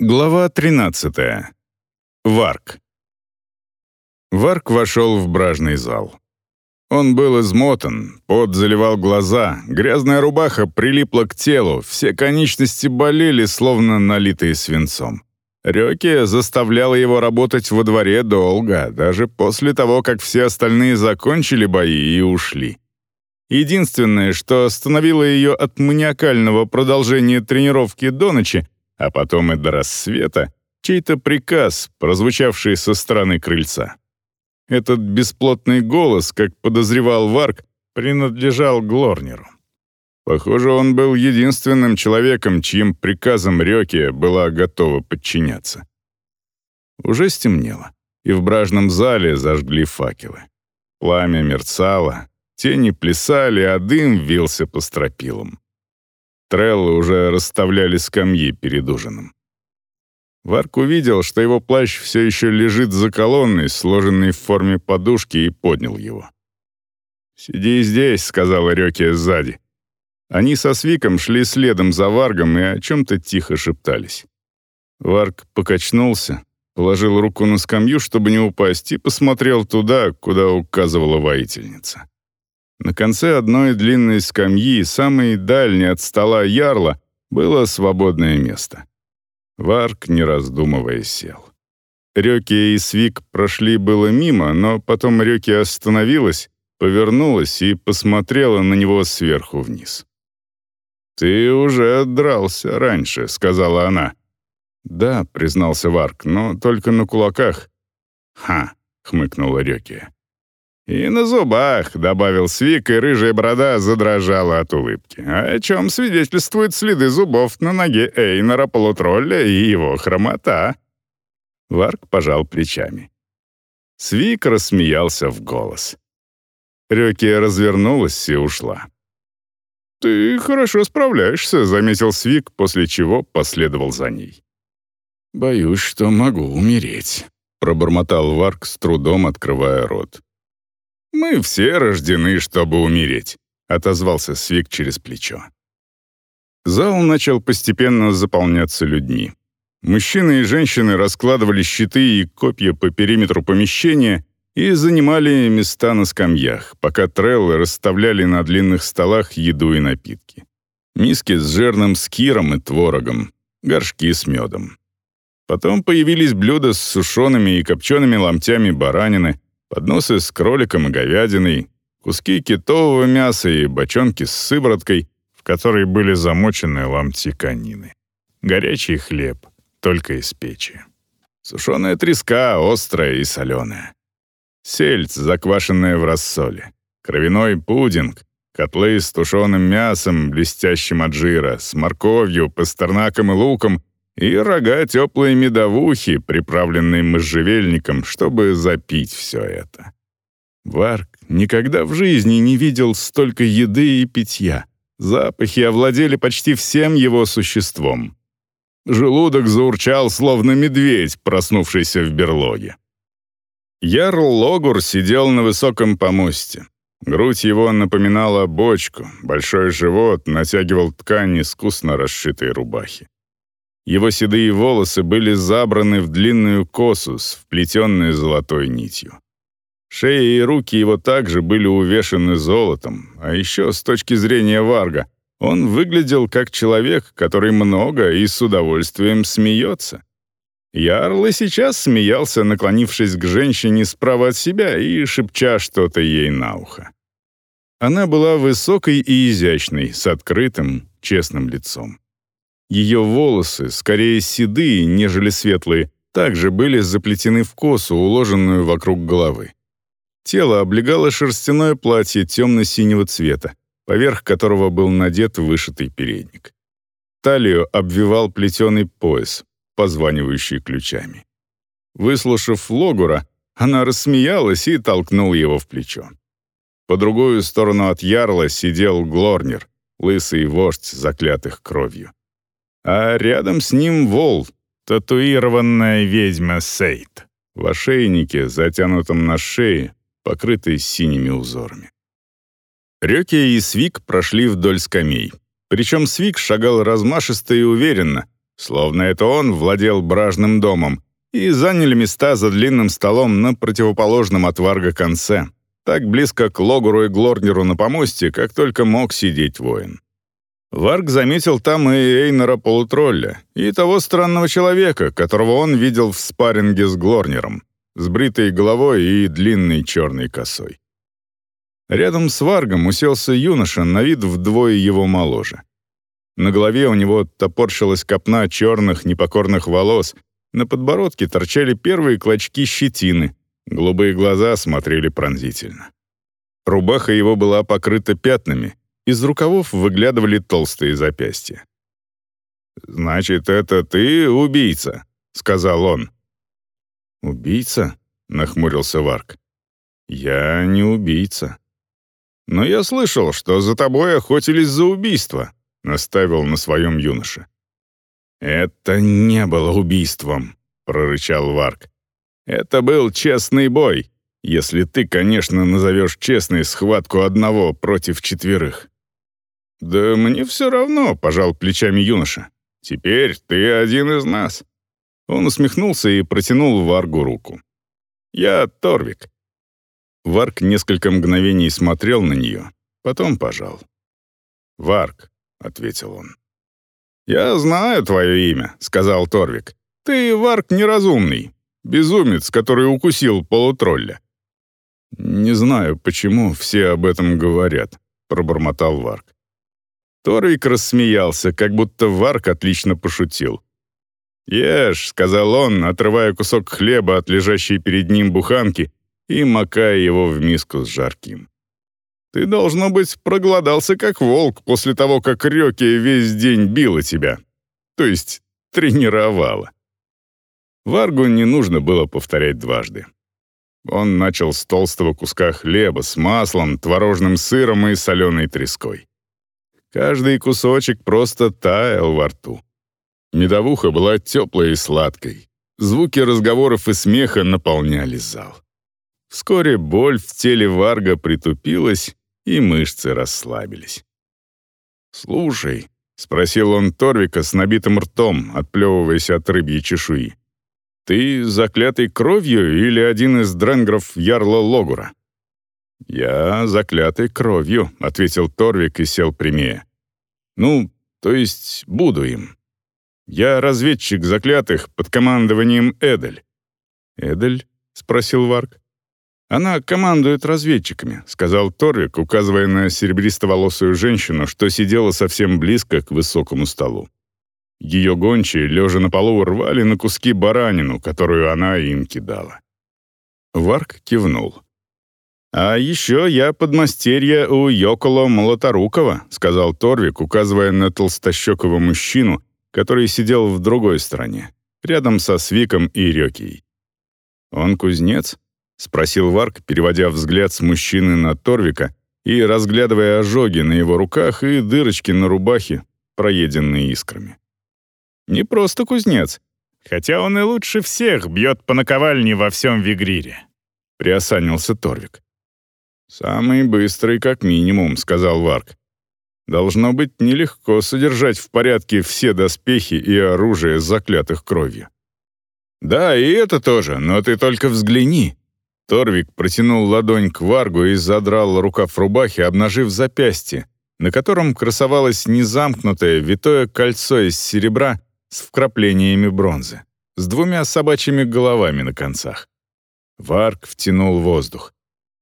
Глава 13. Варк. Варк вошел в бражный зал. Он был измотан, пот заливал глаза, грязная рубаха прилипла к телу, все конечности болели, словно налитые свинцом. Рёки заставляла его работать во дворе долго, даже после того, как все остальные закончили бои и ушли. Единственное, что остановило ее от маниакального продолжения тренировки до ночи, а потом и до рассвета, чей-то приказ, прозвучавший со стороны крыльца. Этот бесплотный голос, как подозревал Варк, принадлежал Глорнеру. Похоже, он был единственным человеком, чьим приказом Рёки была готова подчиняться. Уже стемнело, и в бражном зале зажгли факелы. Пламя мерцало, тени плясали, а дым вился по стропилам. Треллы уже расставляли скамьи перед ужином. Варк увидел, что его плащ все еще лежит за колонной, сложенной в форме подушки, и поднял его. «Сиди здесь», — сказала Рёке сзади. Они со Свиком шли следом за Варгом и о чем-то тихо шептались. Варк покачнулся, положил руку на скамью, чтобы не упасть, и посмотрел туда, куда указывала воительница. На конце одной длинной скамьи, самой дальней от стола ярла, было свободное место. Варк, не раздумывая, сел. Рёки и Свик прошли было мимо, но потом Рёки остановилась, повернулась и посмотрела на него сверху вниз. «Ты уже отдрался раньше», — сказала она. «Да», — признался Варк, — «но только на кулаках». «Ха», — хмыкнула Рёки. «И на зубах», — добавил Свик, и рыжая борода задрожала от улыбки, о чем свидетельствуют следы зубов на ноге Эйнора Полутролля и его хромота. Варк пожал плечами. Свик рассмеялся в голос. Рёки развернулась и ушла. «Ты хорошо справляешься», — заметил Свик, после чего последовал за ней. «Боюсь, что могу умереть», — пробормотал Варк с трудом, открывая рот. «Мы все рождены, чтобы умереть», — отозвался Свик через плечо. Зал начал постепенно заполняться людьми. Мужчины и женщины раскладывали щиты и копья по периметру помещения и занимали места на скамьях, пока треллы расставляли на длинных столах еду и напитки. Миски с жирным скиром и творогом, горшки с медом. Потом появились блюда с сушеными и копчеными ломтями баранины, подносы с кроликом и говядиной, куски китового мяса и бочонки с сывороткой, в которой были замочены ломти конины. Горячий хлеб, только из печи. Сушеная треска, острая и соленая. Сельдь, заквашенная в рассоле. Кровяной пудинг, котлы с тушеным мясом, блестящим от жира, с морковью, пастернаком и луком — и рога теплой медовухи, приправленные можжевельником, чтобы запить все это. Варк никогда в жизни не видел столько еды и питья. Запахи овладели почти всем его существом. Желудок заурчал, словно медведь, проснувшийся в берлоге. Ярл Логур сидел на высоком помосте. Грудь его напоминала бочку, большой живот натягивал ткань искусно расшитой рубахи. Его седые волосы были забраны в длинную косу с вплетенной золотой нитью. Шея и руки его также были увешаны золотом, а еще с точки зрения Варга он выглядел как человек, который много и с удовольствием смеется. Ярл и сейчас смеялся, наклонившись к женщине справа от себя и шепча что-то ей на ухо. Она была высокой и изящной, с открытым, честным лицом. Ее волосы, скорее седые, нежели светлые, также были заплетены в косу, уложенную вокруг головы. Тело облегало шерстяное платье темно-синего цвета, поверх которого был надет вышитый передник. Талию обвивал плетеный пояс, позванивающий ключами. Выслушав Логура, она рассмеялась и толкнула его в плечо. По другую сторону от ярла сидел Глорнер, лысый вождь, заклятых кровью а рядом с ним вол, татуированная ведьма Сейт, в ошейнике, затянутом на шее, покрытой синими узорами. Рёки и Свик прошли вдоль скамей. Причем Свик шагал размашисто и уверенно, словно это он владел бражным домом, и заняли места за длинным столом на противоположном от Варга конце, так близко к Логуру и Глорнеру на помосте, как только мог сидеть воин. Варг заметил там и Эйнора Полутролля, и того странного человека, которого он видел в спарринге с Глорнером, с бритой головой и длинной черной косой. Рядом с Варгом уселся юноша, на вид вдвое его моложе. На голове у него топорщилась копна черных непокорных волос, на подбородке торчали первые клочки щетины, голубые глаза смотрели пронзительно. Рубаха его была покрыта пятнами, из рукавов выглядывали толстые запястья. «Значит, это ты убийца», — сказал он. «Убийца?» — нахмурился Варк. «Я не убийца». «Но я слышал, что за тобой охотились за убийство», — наставил на своем юноше. «Это не было убийством», — прорычал Варк. «Это был честный бой, если ты, конечно, назовешь честной схватку одного против четверых». «Да мне все равно», — пожал плечами юноша. «Теперь ты один из нас». Он усмехнулся и протянул Варгу руку. «Я Торвик». Варг несколько мгновений смотрел на нее, потом пожал. «Варг», — ответил он. «Я знаю твое имя», — сказал Торвик. «Ты Варг неразумный, безумец, который укусил полутролля». «Не знаю, почему все об этом говорят», — пробормотал Варг. Торвик рассмеялся, как будто Варк отлично пошутил. «Ешь», — сказал он, отрывая кусок хлеба от лежащей перед ним буханки и макая его в миску с жарким. «Ты, должно быть, проголодался как волк после того, как Рёки весь день била тебя. То есть тренировала». Варгу не нужно было повторять дважды. Он начал с толстого куска хлеба с маслом, творожным сыром и соленой треской. Каждый кусочек просто таял во рту. Медовуха была теплой и сладкой. Звуки разговоров и смеха наполняли зал. Вскоре боль в теле Варга притупилась, и мышцы расслабились. «Слушай», — спросил он Торвика с набитым ртом, отплевываясь от рыбьей чешуи, «ты заклятый кровью или один из дренгров Ярла Логура?» «Я заклятый кровью», — ответил Торвик и сел прямее. «Ну, то есть буду им. Я разведчик заклятых под командованием Эдель». «Эдель?» — спросил Варк. «Она командует разведчиками», — сказал Торвик, указывая на серебристоволосую женщину, что сидела совсем близко к высокому столу. Ее гончие, лежа на полу, рвали на куски баранину, которую она им кидала. Варк кивнул. «А еще я подмастерье у Йокола Молоторукова», — сказал Торвик, указывая на толстощекого мужчину, который сидел в другой стороне, рядом со Свиком и Рёкией. «Он кузнец?» — спросил Варк, переводя взгляд с мужчины на Торвика и разглядывая ожоги на его руках и дырочки на рубахе, проеденные искрами. «Не просто кузнец, хотя он и лучше всех бьет по наковальне во всем Вигрире», — приосанился Торвик. «Самый быстрый, как минимум», — сказал Варк. «Должно быть нелегко содержать в порядке все доспехи и оружие, заклятых кровью». «Да, и это тоже, но ты только взгляни». Торвик протянул ладонь к Варгу и задрал рукав рубахи, обнажив запястье, на котором красовалось незамкнутое витое кольцо из серебра с вкраплениями бронзы, с двумя собачьими головами на концах. Варг втянул воздух.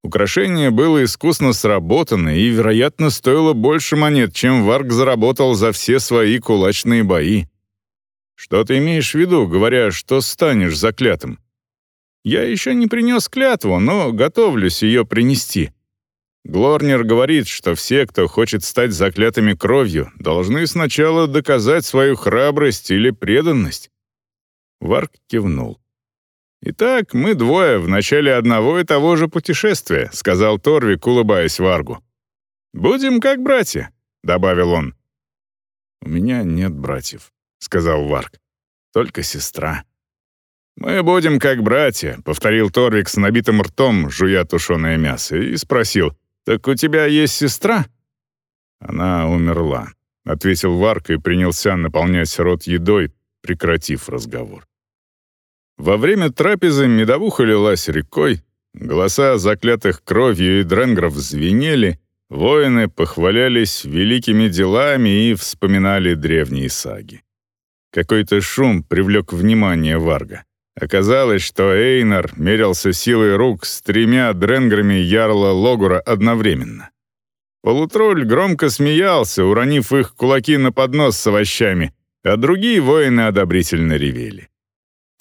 Украшение было искусно сработано и, вероятно, стоило больше монет, чем Варг заработал за все свои кулачные бои. Что ты имеешь в виду, говоря, что станешь заклятым? Я еще не принес клятву, но готовлюсь ее принести. Глорнер говорит, что все, кто хочет стать заклятыми кровью, должны сначала доказать свою храбрость или преданность. Варг кивнул. «Итак, мы двое в начале одного и того же путешествия», — сказал Торвик, улыбаясь Варгу. «Будем как братья», — добавил он. «У меня нет братьев», — сказал Варг. «Только сестра». «Мы будем как братья», — повторил Торвик с набитым ртом, жуя тушеное мясо, и спросил, «Так у тебя есть сестра?» «Она умерла», — ответил Варг и принялся наполнять рот едой, прекратив разговор. Во время трапезы медовуха лилась рекой, голоса заклятых кровью и дренгров звенели, воины похвалялись великими делами и вспоминали древние саги. Какой-то шум привлек внимание Варга. Оказалось, что Эйнар мерился силой рук с тремя дренграми ярла Логура одновременно. Полутролль громко смеялся, уронив их кулаки на поднос с овощами, а другие воины одобрительно ревели.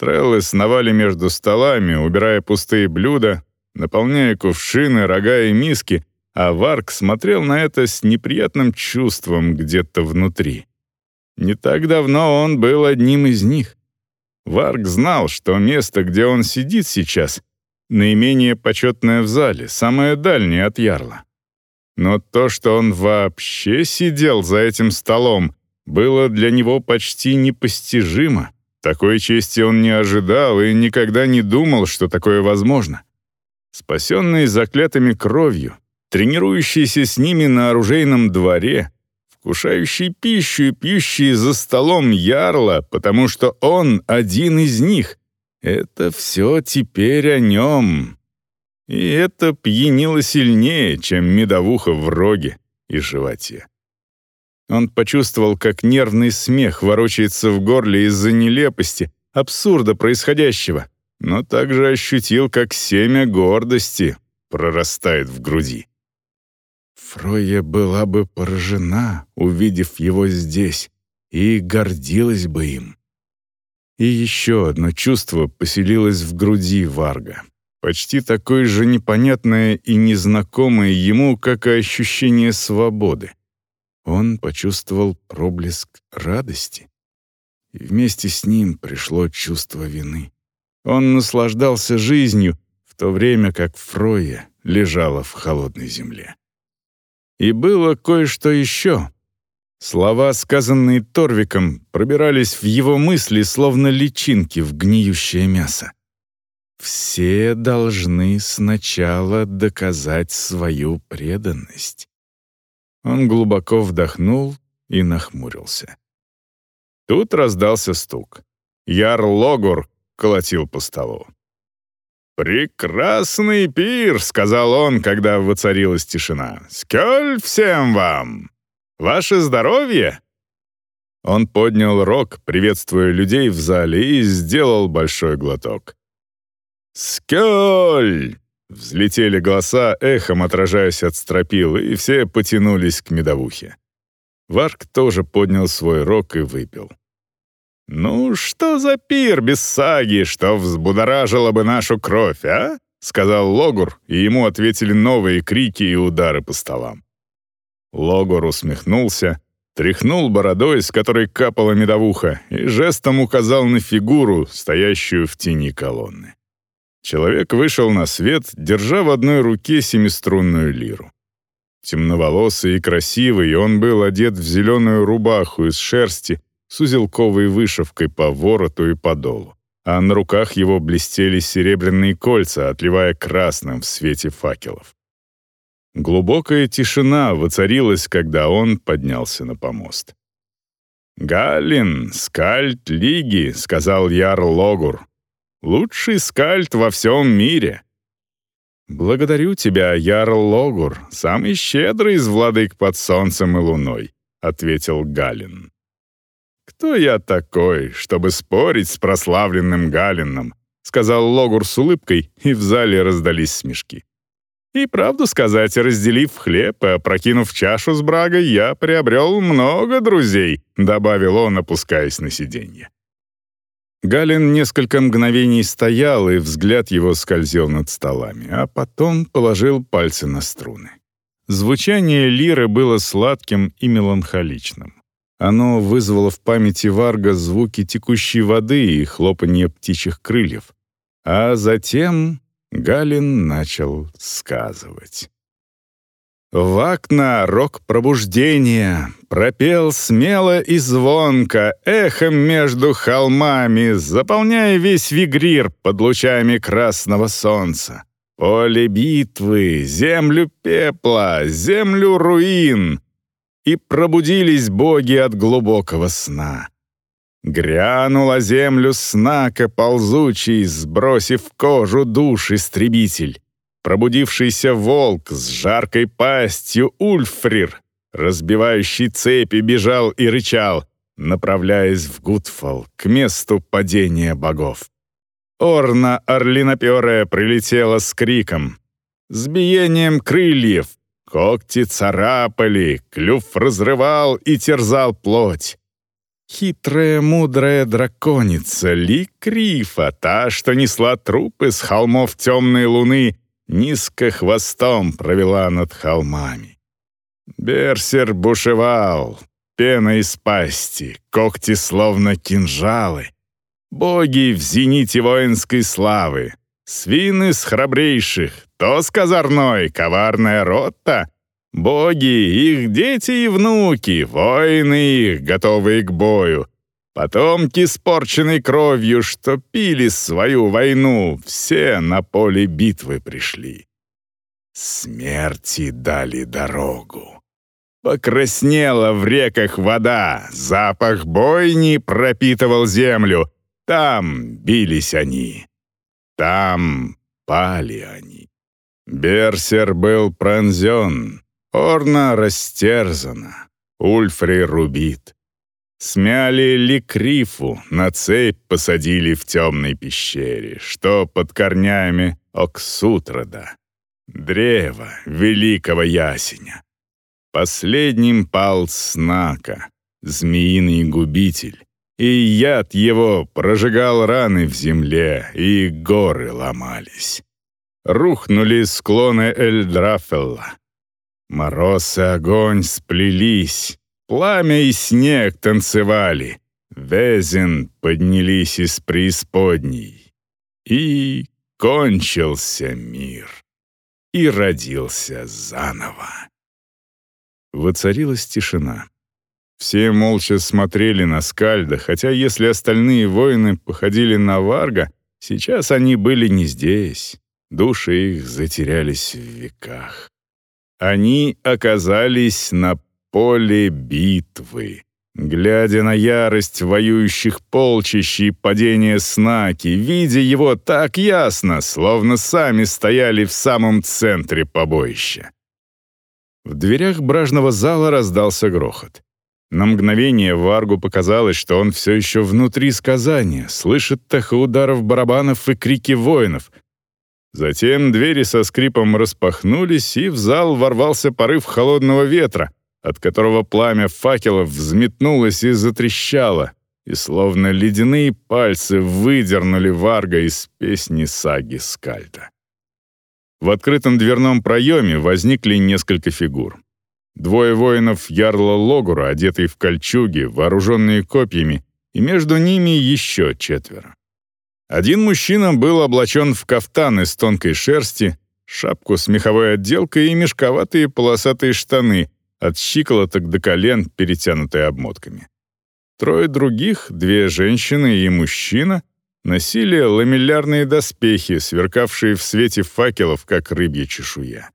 Треллы сновали между столами, убирая пустые блюда, наполняя кувшины, рога и миски, а Варк смотрел на это с неприятным чувством где-то внутри. Не так давно он был одним из них. Варк знал, что место, где он сидит сейчас, наименее почетное в зале, самое дальнее от Ярла. Но то, что он вообще сидел за этим столом, было для него почти непостижимо. Такой чести он не ожидал и никогда не думал, что такое возможно. Спасенный заклятыми кровью, тренирующийся с ними на оружейном дворе, вкушающий пищу и пьющий за столом ярла, потому что он один из них. Это все теперь о нем, и это пьянило сильнее, чем медовуха в роге и животе. Он почувствовал, как нервный смех ворочается в горле из-за нелепости, абсурда происходящего, но также ощутил, как семя гордости прорастает в груди. Фройя была бы поражена, увидев его здесь, и гордилась бы им. И еще одно чувство поселилось в груди Варга почти такое же непонятное и незнакомое ему, как и ощущение свободы. Он почувствовал проблеск радости. И вместе с ним пришло чувство вины. Он наслаждался жизнью, в то время как Фроя лежала в холодной земле. И было кое-что еще. Слова, сказанные Торвиком, пробирались в его мысли, словно личинки в гниющее мясо. Все должны сначала доказать свою преданность. Он глубоко вдохнул и нахмурился. Тут раздался стук. Яр Логур колотил по столу. «Прекрасный пир!» — сказал он, когда воцарилась тишина. «Скёль всем вам! Ваше здоровье!» Он поднял рог, приветствуя людей в зале, и сделал большой глоток. «Скёль!» Взлетели голоса, эхом отражаясь от стропил, и все потянулись к медовухе. Варк тоже поднял свой рог и выпил. «Ну, что за пир без саги, что взбудоражило бы нашу кровь, а?» — сказал Логур, и ему ответили новые крики и удары по столам. Логур усмехнулся, тряхнул бородой, с которой капала медовуха, и жестом указал на фигуру, стоящую в тени колонны. Человек вышел на свет, держа в одной руке семиструнную лиру. Темноволосый и красивый, он был одет в зеленую рубаху из шерсти с узелковой вышивкой по вороту и подолу, а на руках его блестели серебряные кольца, отливая красным в свете факелов. Глубокая тишина воцарилась, когда он поднялся на помост. «Галин, скальд лиги», — сказал Яр Логур, Лучший скальд во всем мире. Благодарю тебя, Ярл Логур, самый щедрый из владык под солнцем и луной, ответил Галин. Кто я такой, чтобы спорить с прославленным Галином? сказал Логур с улыбкой, и в зале раздались смешки. И правду сказать, разделив хлеб и опрокинув чашу с брагой, я приобрел много друзей, добавил он, опускаясь на сиденье. Галин несколько мгновений стоял, и взгляд его скользил над столами, а потом положил пальцы на струны. Звучание лиры было сладким и меланхоличным. Оно вызвало в памяти Варга звуки текущей воды и хлопанье птичьих крыльев. А затем Галин начал сказывать. Вакна, рок пробуждения, пропел смело и звонко, эхом между холмами, заполняя весь вигрир под лучами красного солнца. Поле битвы, землю пепла, землю руин. И пробудились боги от глубокого сна. Грянула землю снака ползучий, сбросив кожу душ истребитель. Пробудившийся волк с жаркой пастью Ульфрир, разбивающий цепи, бежал и рычал, направляясь в Гудфол, к месту падения богов. Орна орлиноперая прилетела с криком. С биением крыльев. Когти царапали, клюв разрывал и терзал плоть. Хитрая, мудрая драконица Ли Крифа, та, что несла трупы с холмов темной луны, низко хвостом провела над холмами. Берсер бушевал, пена из пасти, когти словно кинжалы. Боги в зените воинской славы, свины с храбрейших, то с козырной, коварная рота, боги, их дети и внуки, воины их, готовые к бою, потомки с порченной кровью, что пили свою войну, все на поле битвы пришли. Смерти дали дорогу. Покраснела в реках вода, запах бойни пропитывал землю. Там бились они, там пали они. Берсер был пронзен, Орна растерзана, Ульфри рубит. Смяли Ликрифу, на цепь посадили в темной пещере, что под корнями Оксутрада, древа великого ясеня. Последним пал Снака, змеиный губитель, и яд его прожигал раны в земле, и горы ломались. Рухнули склоны Эльдрафелла. Мороз и огонь сплелись, пламя и снег танцевали, Везен поднялись из преисподней. И кончился мир, и родился заново. Воцарилась тишина. Все молча смотрели на Скальда, хотя если остальные воины походили на Варга, сейчас они были не здесь. Души их затерялись в веках. Они оказались на поле битвы. Глядя на ярость воюющих полчищ и падение Снаки, видя его так ясно, словно сами стояли в самом центре побоища. В дверях бражного зала раздался грохот. На мгновение Варгу показалось, что он все еще внутри сказания, слышит тахо ударов барабанов и крики воинов. Затем двери со скрипом распахнулись, и в зал ворвался порыв холодного ветра, от которого пламя факелов взметнулось и затрещало, и словно ледяные пальцы выдернули Варга из песни саги Скальда. В открытом дверном проеме возникли несколько фигур. Двое воинов ярла Логура, одетые в кольчуги, вооруженные копьями, и между ними еще четверо. Один мужчина был облачен в кафтан из тонкой шерсти, шапку с меховой отделкой и мешковатые полосатые штаны от щиколоток до колен, перетянутые обмотками. Трое других, две женщины и мужчина, носили ламеллярные доспехи, сверкавшие в свете факелов, как рыбья чешуя.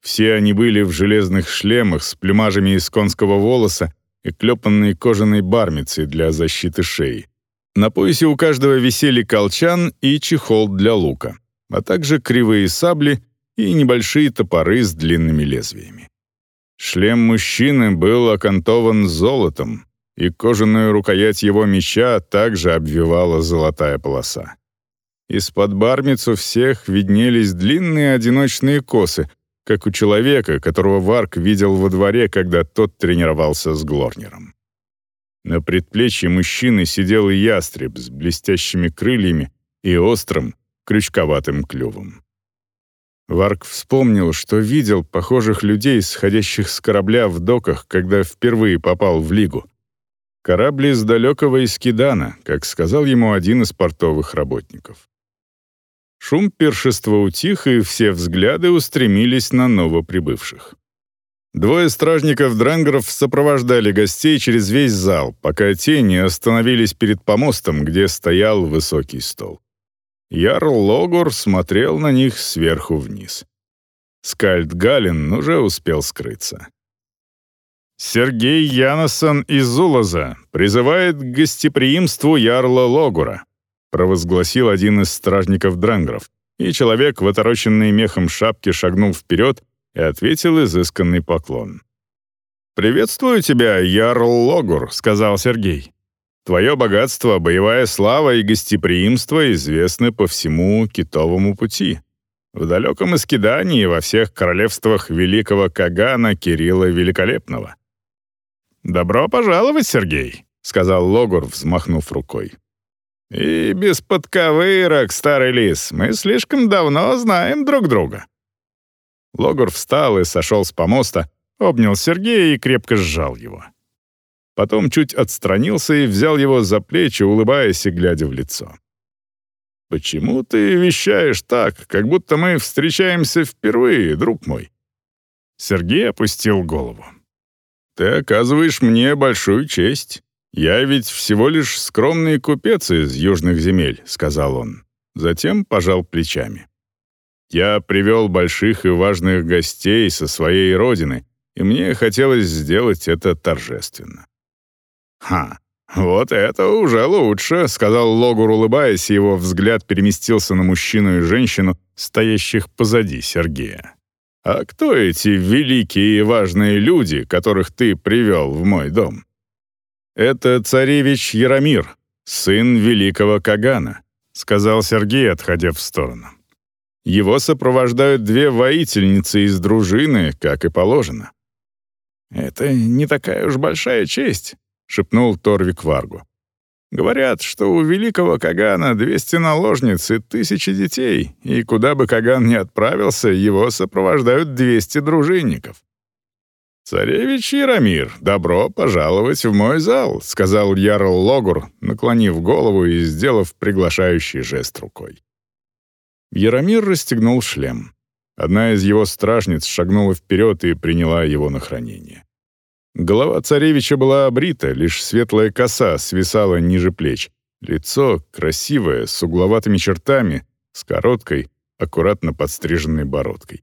Все они были в железных шлемах с плюмажами из конского волоса и клепанной кожаной бармицей для защиты шеи. На поясе у каждого висели колчан и чехол для лука, а также кривые сабли и небольшие топоры с длинными лезвиями. Шлем мужчины был окантован золотом, и кожаную рукоять его меча также обвивала золотая полоса. Из-под бармиц у всех виднелись длинные одиночные косы, как у человека, которого Варк видел во дворе, когда тот тренировался с Глорнером. На предплечье мужчины сидел ястреб с блестящими крыльями и острым, крючковатым клювом. Варк вспомнил, что видел похожих людей, сходящих с корабля в доках, когда впервые попал в Лигу. Корабль из далекого Искидана, как сказал ему один из портовых работников. Шум пиршества утих, и все взгляды устремились на новоприбывших. Двое стражников Дрангеров сопровождали гостей через весь зал, пока те не остановились перед помостом, где стоял высокий стол. Ярл Логор смотрел на них сверху вниз. Скальд Галин уже успел скрыться. Сергей Яносон из Улаза призывает к гостеприимству ярла Логура», провозгласил один из стражников Дрангров, и человек в отороченной мехом шапке шагнул вперед и ответил изысканный поклон. «Приветствую тебя, ярл Логур», — сказал Сергей. «Твое богатство, боевая слава и гостеприимство известны по всему китовому пути. В далеком Искидании во всех королевствах великого Кагана Кирилла Великолепного. «Добро пожаловать, Сергей», — сказал Логур, взмахнув рукой. «И без подковырок, старый лис, мы слишком давно знаем друг друга». Логур встал и сошел с помоста, обнял Сергея и крепко сжал его. Потом чуть отстранился и взял его за плечи, улыбаясь и глядя в лицо. «Почему ты вещаешь так, как будто мы встречаемся впервые, друг мой?» Сергей опустил голову. Ты оказываешь мне большую честь. Я ведь всего лишь скромный купец из южных земель», — сказал он. Затем пожал плечами. «Я привел больших и важных гостей со своей родины, и мне хотелось сделать это торжественно». «Ха, вот это уже лучше», — сказал Логур, улыбаясь, и его взгляд переместился на мужчину и женщину, стоящих позади Сергея. «А кто эти великие и важные люди, которых ты привел в мой дом?» «Это царевич Яромир, сын великого Кагана», — сказал Сергей, отходя в сторону. «Его сопровождают две воительницы из дружины, как и положено». «Это не такая уж большая честь», — шепнул Торвик Варгу. Говорят, что у великого Кагана 200 наложниц и тысячи детей, и куда бы Каган ни отправился, его сопровождают 200 дружинников. «Царевич Яромир, добро пожаловать в мой зал», — сказал Ярл Логур, наклонив голову и сделав приглашающий жест рукой. Яромир расстегнул шлем. Одна из его стражниц шагнула вперед и приняла его на хранение. Голова царевича была обрита, лишь светлая коса свисала ниже плеч. Лицо красивое, с угловатыми чертами, с короткой, аккуратно подстриженной бородкой.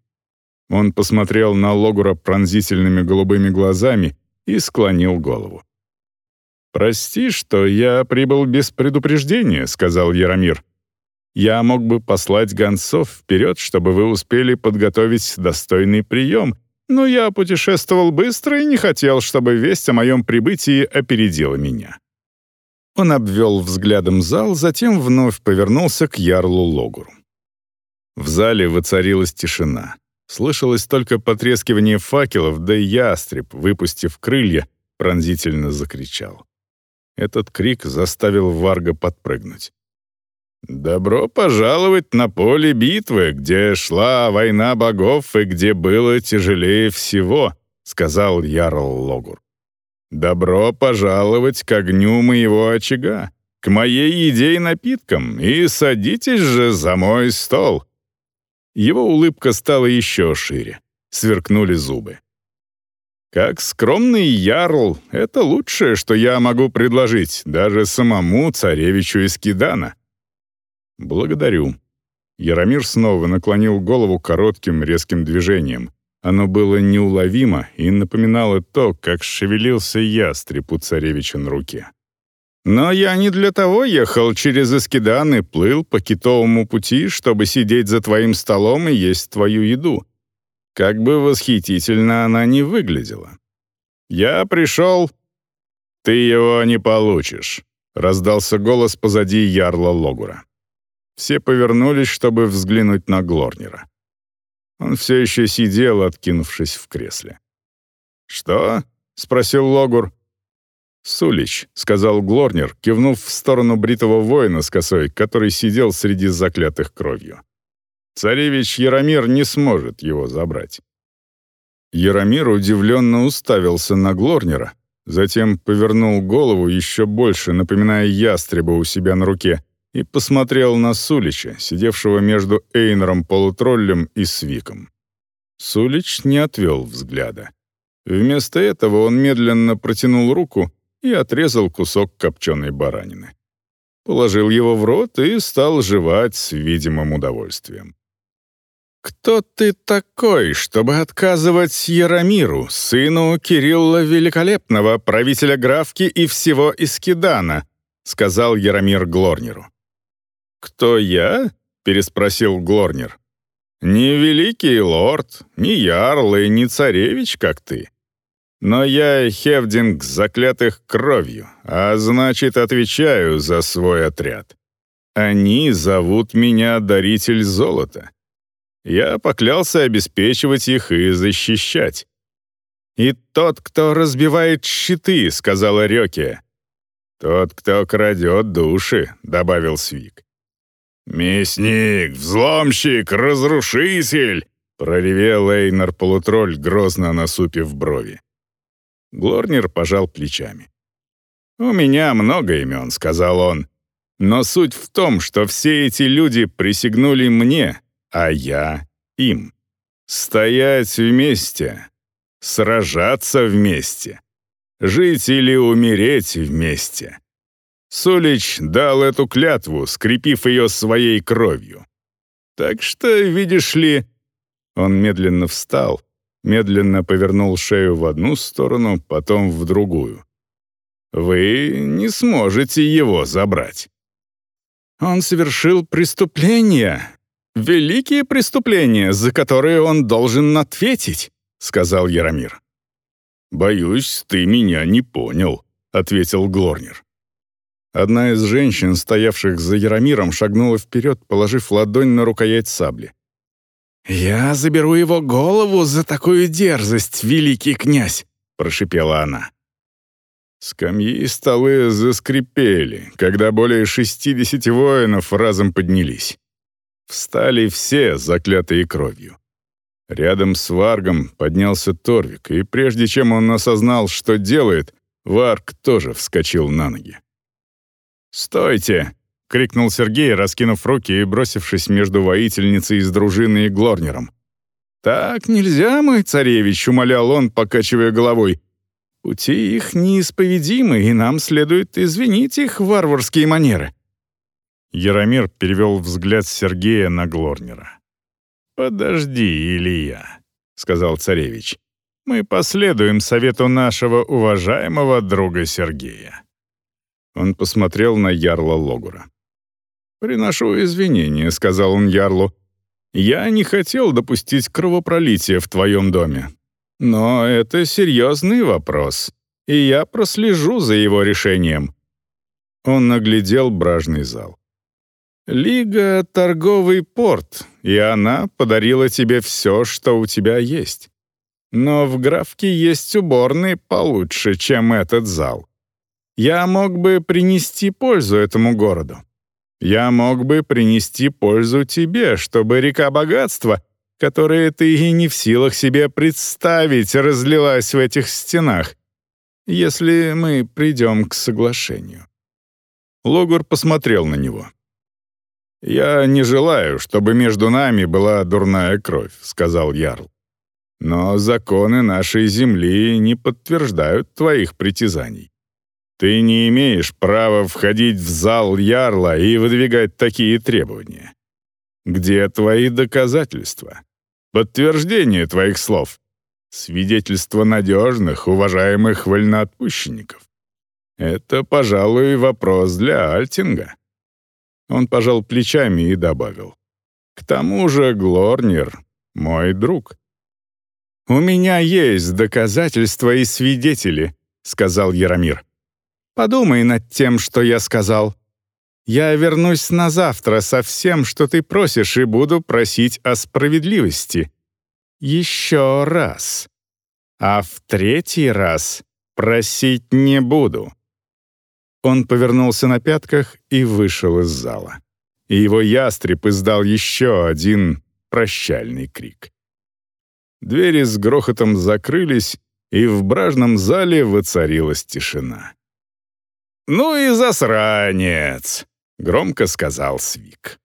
Он посмотрел на Логура пронзительными голубыми глазами и склонил голову. «Прости, что я прибыл без предупреждения», — сказал Яромир. «Я мог бы послать гонцов вперед, чтобы вы успели подготовить достойный прием, но я путешествовал быстро и не хотел, чтобы весть о моем прибытии опередила меня». Он обвел взглядом зал, затем вновь повернулся к Ярлу Логуру. В зале воцарилась тишина. Слышалось только потрескивание факелов, да и ястреб, выпустив крылья, пронзительно закричал. Этот крик заставил Варга подпрыгнуть. «Добро пожаловать на поле битвы, где шла война богов и где было тяжелее всего», — сказал Ярл Логур. «Добро пожаловать к огню моего очага, к моей еде и напиткам, и садитесь же за мой стол». Его улыбка стала еще шире, сверкнули зубы. Как скромный ярл, это лучшее, что я могу предложить даже самому царевичу из Кидана. «Благодарю». Яромир снова наклонил голову коротким резким движением. Оно было неуловимо и напоминало то, как шевелился ястреб у царевича на руке. «Но я не для того ехал через Эскидан и плыл по китовому пути, чтобы сидеть за твоим столом и есть твою еду. Как бы восхитительно она ни выглядела. Я пришел...» «Ты его не получишь», — раздался голос позади ярла Логура. Все повернулись, чтобы взглянуть на Глорнера. Он все еще сидел, откинувшись в кресле. «Что?» — спросил Логур. «Сулич», — сказал Глорнер, кивнув в сторону бритого воина с косой, который сидел среди заклятых кровью. «Царевич Яромир не сможет его забрать». Яромир удивленно уставился на Глорнера, затем повернул голову еще больше, напоминая ястреба у себя на руке, и посмотрел на Сулича, сидевшего между Эйнером полутроллем и Свиком. Сулич не отвел взгляда. Вместо этого он медленно протянул руку и отрезал кусок копченой баранины. Положил его в рот и стал жевать с видимым удовольствием. «Кто ты такой, чтобы отказывать Яромиру, сыну Кирилла Великолепного, правителя Графки и всего Искидана?» — сказал Яромир Глорнеру. «Кто я?» — переспросил Глорнер. «Не великий лорд, не ярл и не царевич, как ты. Но я Хевдинг заклятых кровью, а значит, отвечаю за свой отряд. Они зовут меня Даритель Золота. Я поклялся обеспечивать их и защищать. «И тот, кто разбивает щиты», — сказала Рёке. «Тот, кто крадет души», — добавил Свик. «Мясник, взломщик, разрушитель!» — проревел Эйнар-полутролль, грозно насупив брови. Глорнер пожал плечами. «У меня много имен», — сказал он. «Но суть в том, что все эти люди присягнули мне, а я им. Стоять вместе, сражаться вместе, жить или умереть вместе». Сулич дал эту клятву, скрепив ее своей кровью. Так что, видишь ли, он медленно встал, медленно повернул шею в одну сторону, потом в другую. Вы не сможете его забрать. Он совершил преступление, великие преступления, за которые он должен ответить, сказал Яромир. Боюсь, ты меня не понял, ответил Глорнер. Одна из женщин, стоявших за Яромиром, шагнула вперед, положив ладонь на рукоять сабли. «Я заберу его голову за такую дерзость, великий князь!» — прошипела она. Скамьи и столы заскрипели, когда более шестидесяти воинов разом поднялись. Встали все, заклятые кровью. Рядом с Варгом поднялся Торвик, и прежде чем он осознал, что делает, Варг тоже вскочил на ноги. «Стойте!» — крикнул Сергей, раскинув руки и бросившись между воительницей из дружины и Глорнером. «Так нельзя, мой царевич», — умолял он, покачивая головой. «Пути их неисповедимы, и нам следует извинить их варварские манеры». Яромир перевел взгляд Сергея на Глорнера. «Подожди, Илья», — сказал царевич. «Мы последуем совету нашего уважаемого друга Сергея». Он посмотрел на ярла Логура. «Приношу извинения», — сказал он ярлу. «Я не хотел допустить кровопролития в твоем доме. Но это серьезный вопрос, и я прослежу за его решением». Он наглядел бражный зал. «Лига — торговый порт, и она подарила тебе все, что у тебя есть. Но в Графке есть уборные получше, чем этот зал. Я мог бы принести пользу этому городу. Я мог бы принести пользу тебе, чтобы река богатства, которое ты и не в силах себе представить, разлилась в этих стенах, если мы придем к соглашению». Логур посмотрел на него. «Я не желаю, чтобы между нами была дурная кровь», — сказал Ярл. «Но законы нашей земли не подтверждают твоих притязаний. Ты не имеешь права входить в зал Ярла и выдвигать такие требования. Где твои доказательства? Подтверждение твоих слов? Свидетельство надежных, уважаемых вольноотпущенников? Это, пожалуй, вопрос для Альтинга. Он пожал плечами и добавил. К тому же Глорнер — мой друг. «У меня есть доказательства и свидетели», — сказал Яромир. Подумай над тем, что я сказал. Я вернусь на завтра со всем, что ты просишь, и буду просить о справедливости. Еще раз. А в третий раз просить не буду». Он повернулся на пятках и вышел из зала. И его ястреб издал еще один прощальный крик. Двери с грохотом закрылись, и в бражном зале воцарилась тишина. «Ну и засранец», — громко сказал Свик.